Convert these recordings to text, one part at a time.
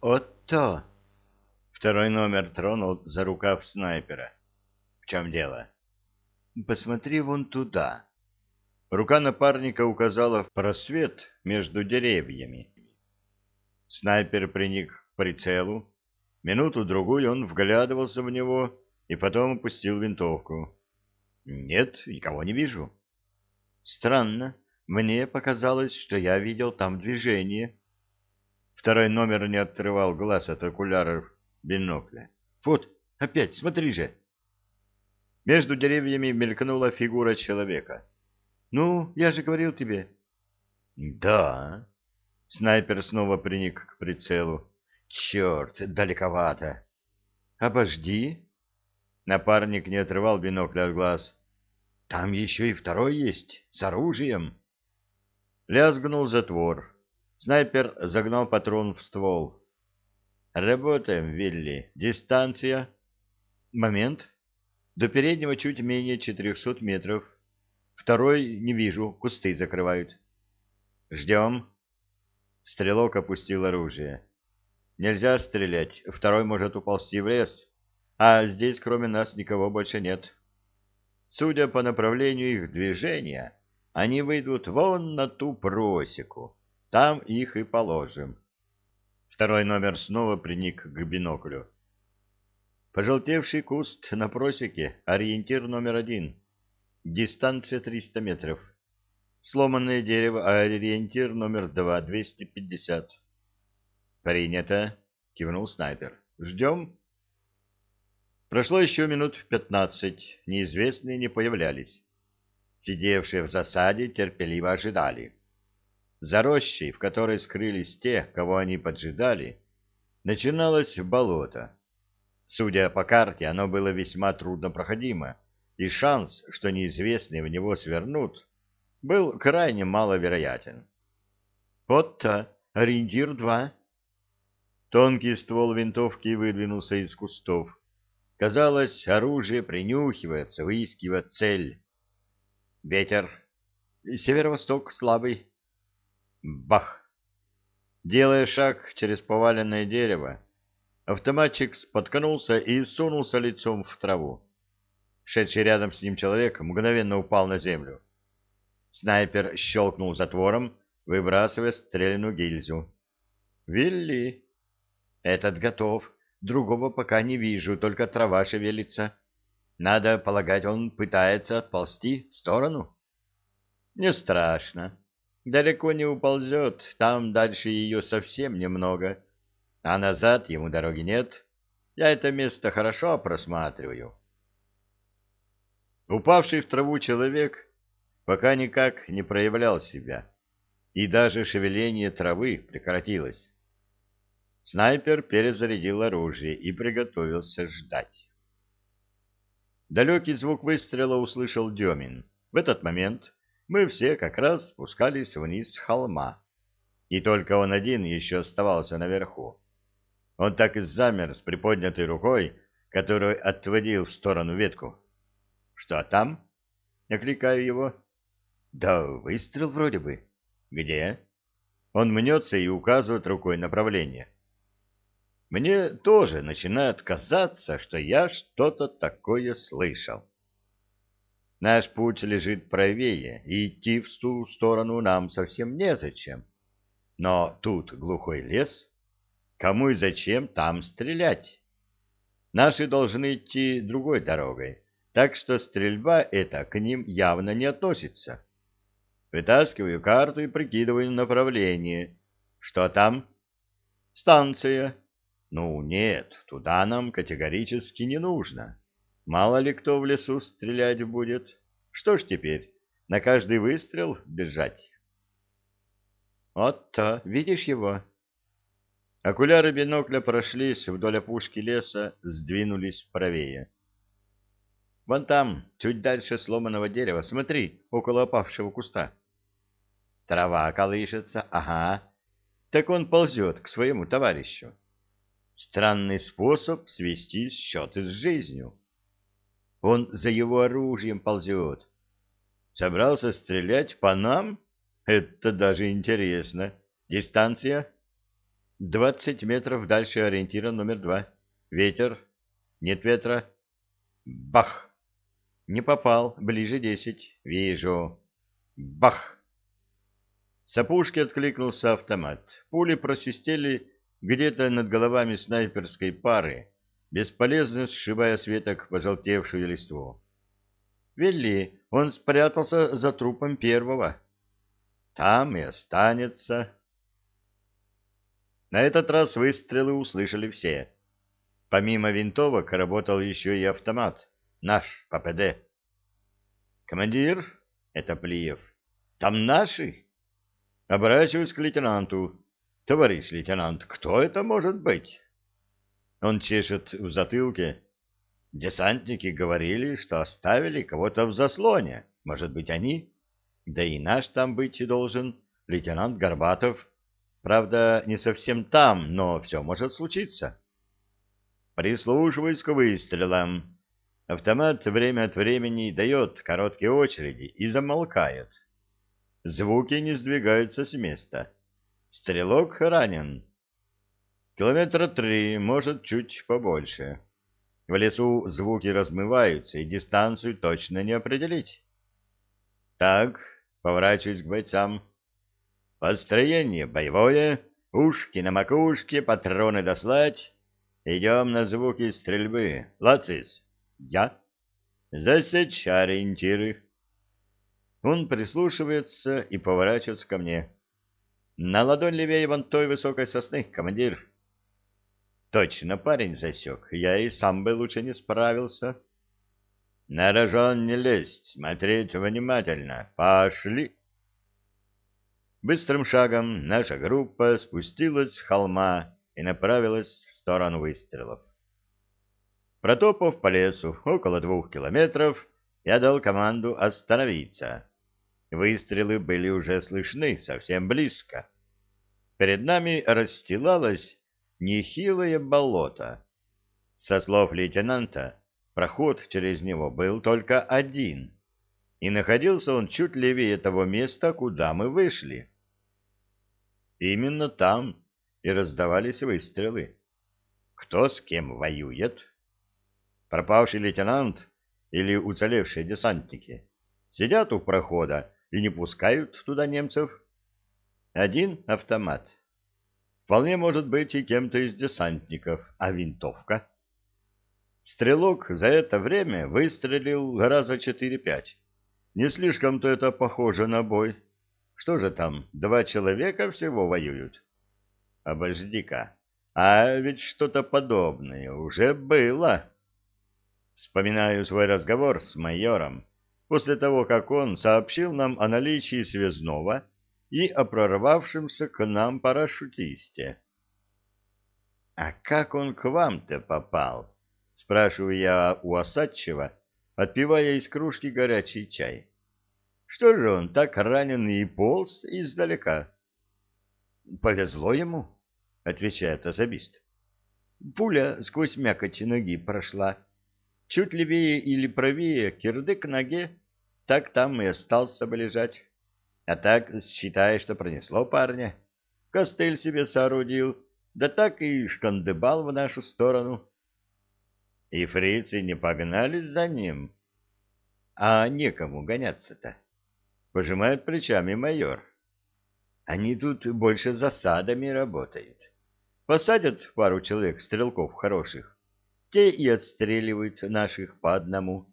Отто! Второй номер тронул за рукав снайпера. В чем дело? Посмотри вон туда. Рука напарника указала в просвет между деревьями. Снайпер приник к прицелу. Минуту-другую он вглядывался в него и потом опустил винтовку. Нет, никого не вижу. Странно. Мне показалось, что я видел там движение. Второй номер не отрывал глаз от окуляров бинокля. Вот, опять, смотри же. Между деревьями мелькнула фигура человека. Ну, я же говорил тебе. Да. Снайпер снова приник к прицелу. Черт, далековато. Обожди. Напарник не отрывал бинокля от глаз. Там еще и второй есть, с оружием. Лязгнул затвор. Снайпер загнал патрон в ствол. Работаем, Вилли. Дистанция. Момент. До переднего чуть менее четырехсот метров. Второй не вижу, кусты закрывают. Ждем. Стрелок опустил оружие. Нельзя стрелять, второй может уползти в лес, а здесь кроме нас никого больше нет. Судя по направлению их движения, они выйдут вон на ту просеку. Там их и положим. Второй номер снова приник к биноклю. Пожелтевший куст на просеке, ориентир номер один. Дистанция 300 метров. Сломанное дерево, ориентир номер два, 250. Принято, кивнул снайпер. Ждем. Прошло еще минут пятнадцать, неизвестные не появлялись. Сидевшие в засаде терпеливо ожидали. За рощей, в которой скрылись те, кого они поджидали, начиналось болото. Судя по карте, оно было весьма труднопроходимо, и шанс, что неизвестные в него свернут, был крайне маловероятен. Вот-то, ориентир два. Тонкий ствол винтовки выдвинулся из кустов. Казалось, оружие принюхивается, выискивает цель. Ветер. Северо-восток слабый. Бах! Делая шаг через поваленное дерево, автоматчик споткнулся и сунулся лицом в траву. Шедший рядом с ним человек мгновенно упал на землю. Снайпер щелкнул затвором, выбрасывая стрельную гильзу. «Вилли!» «Этот готов. Другого пока не вижу, только трава шевелится. Надо полагать, он пытается отползти в сторону. Не страшно. Далеко не уползет, там дальше ее совсем немного. А назад ему дороги нет. Я это место хорошо просматриваю. Упавший в траву человек пока никак не проявлял себя, и даже шевеление травы прекратилось. Снайпер перезарядил оружие и приготовился ждать. Далекий звук выстрела услышал Демин. В этот момент мы все как раз спускались вниз с холма, и только он один еще оставался наверху. Он так и замер с приподнятой рукой, которую отводил в сторону ветку. — Что там? — окликаю его. — Да выстрел вроде бы. — Где? Он мнется и указывает рукой направление. — мне тоже начинает казаться, что я что-то такое слышал. Наш путь лежит правее, и идти в ту сторону нам совсем незачем. Но тут глухой лес. Кому и зачем там стрелять? Наши должны идти другой дорогой, так что стрельба эта к ним явно не относится. Вытаскиваю карту и прикидываю направление. Что там? Станция. Ну, нет, туда нам категорически не нужно. Мало ли кто в лесу стрелять будет. Что ж теперь, на каждый выстрел бежать? Вот-то, видишь его? Окуляры бинокля прошлись вдоль опушки леса, сдвинулись правее. Вон там, чуть дальше сломанного дерева, смотри, около опавшего куста. Трава колышется, ага. Так он ползет к своему товарищу. Странный способ свести счеты с жизнью. Он за его оружием ползет. Собрался стрелять по нам? Это даже интересно. Дистанция? Двадцать метров дальше ориентира номер два. Ветер. Нет ветра. Бах! Не попал. Ближе десять. Вижу. Бах! С опушки откликнулся автомат. Пули просвистели где-то над головами снайперской пары, бесполезно сшибая с веток пожелтевшую листву. Вели, он спрятался за трупом первого. Там и останется. На этот раз выстрелы услышали все. Помимо винтовок работал еще и автомат. Наш, ППД. «Командир?» — это Плиев. «Там наши?» Оборачиваюсь к лейтенанту. «Товарищ лейтенант, кто это может быть?» Он чешет в затылке. Десантники говорили, что оставили кого-то в заслоне. Может быть, они? Да и наш там быть и должен, лейтенант Горбатов. Правда, не совсем там, но все может случиться. Прислушиваюсь к выстрелам. Автомат время от времени дает короткие очереди и замолкает. Звуки не сдвигаются с места. Стрелок ранен. Километра три, может, чуть побольше. В лесу звуки размываются, и дистанцию точно не определить. Так, поворачиваюсь к бойцам. Построение боевое, ушки на макушке, патроны дослать. Идем на звуки стрельбы. Лацис. Я. Засечь ориентиры. Он прислушивается и поворачивается ко мне. На ладонь левее вон той высокой сосны, командир. Точно парень засек. Я и сам бы лучше не справился. На рожон не лезть, смотреть внимательно. Пошли. Быстрым шагом наша группа спустилась с холма и направилась в сторону выстрелов. Протопав по лесу около двух километров, я дал команду остановиться. Выстрелы были уже слышны совсем близко. Перед нами расстилалось нехилое болото. Со слов лейтенанта, проход через него был только один, и находился он чуть левее того места, куда мы вышли. Именно там и раздавались выстрелы. Кто с кем воюет? Пропавший лейтенант или уцелевшие десантники сидят у прохода и не пускают туда немцев. Один автомат. Вполне может быть и кем-то из десантников, а винтовка? Стрелок за это время выстрелил раза четыре-пять. Не слишком-то это похоже на бой. Что же там, два человека всего воюют? Обожди-ка, а ведь что-то подобное уже было. Вспоминаю свой разговор с майором после того, как он сообщил нам о наличии связного и о прорвавшемся к нам парашютисте. — А как он к вам-то попал? — спрашиваю я у Осадчева, отпивая из кружки горячий чай. — Что же он так ранен и полз издалека? — Повезло ему, — отвечает особист. Пуля сквозь мякоть ноги прошла Чуть левее или правее кирдык ноге, так там и остался бы лежать. А так, считай, что пронесло парня. Костыль себе соорудил, да так и шкандыбал в нашу сторону. И фрицы не погнались за ним. А некому гоняться-то. Пожимает плечами майор. Они тут больше засадами работают. Посадят пару человек, стрелков хороших, те и отстреливают наших по одному.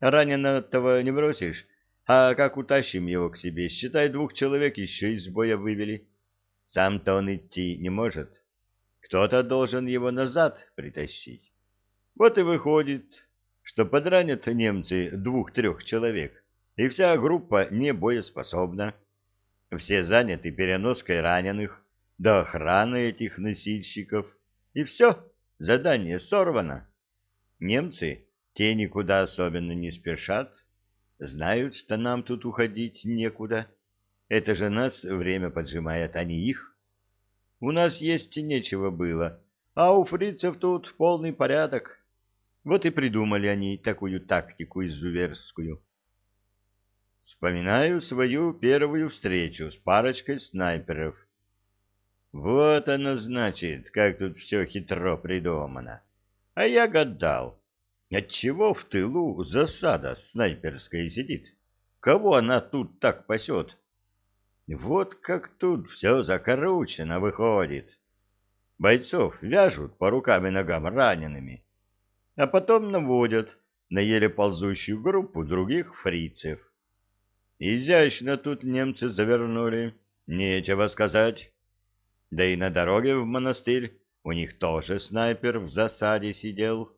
Раненого не бросишь, а как утащим его к себе, считай, двух человек еще из боя вывели. Сам-то он идти не может. Кто-то должен его назад притащить. Вот и выходит, что подранят немцы двух-трех человек, и вся группа не боеспособна. Все заняты переноской раненых, до охраны этих носильщиков, и все. Задание сорвано. Немцы, те никуда особенно не спешат, знают, что нам тут уходить некуда. Это же нас время поджимает, а не их. У нас есть нечего было, а у фрицев тут полный порядок. Вот и придумали они такую тактику изуверскую. Вспоминаю свою первую встречу с парочкой снайперов. Вот оно значит, как тут все хитро придумано. А я гадал, отчего в тылу засада снайперская сидит? Кого она тут так пасет? Вот как тут все закручено выходит. Бойцов вяжут по рукам и ногам ранеными, а потом наводят на еле ползущую группу других фрицев. Изящно тут немцы завернули, нечего сказать. Да и на дороге в монастырь у них тоже снайпер в засаде сидел.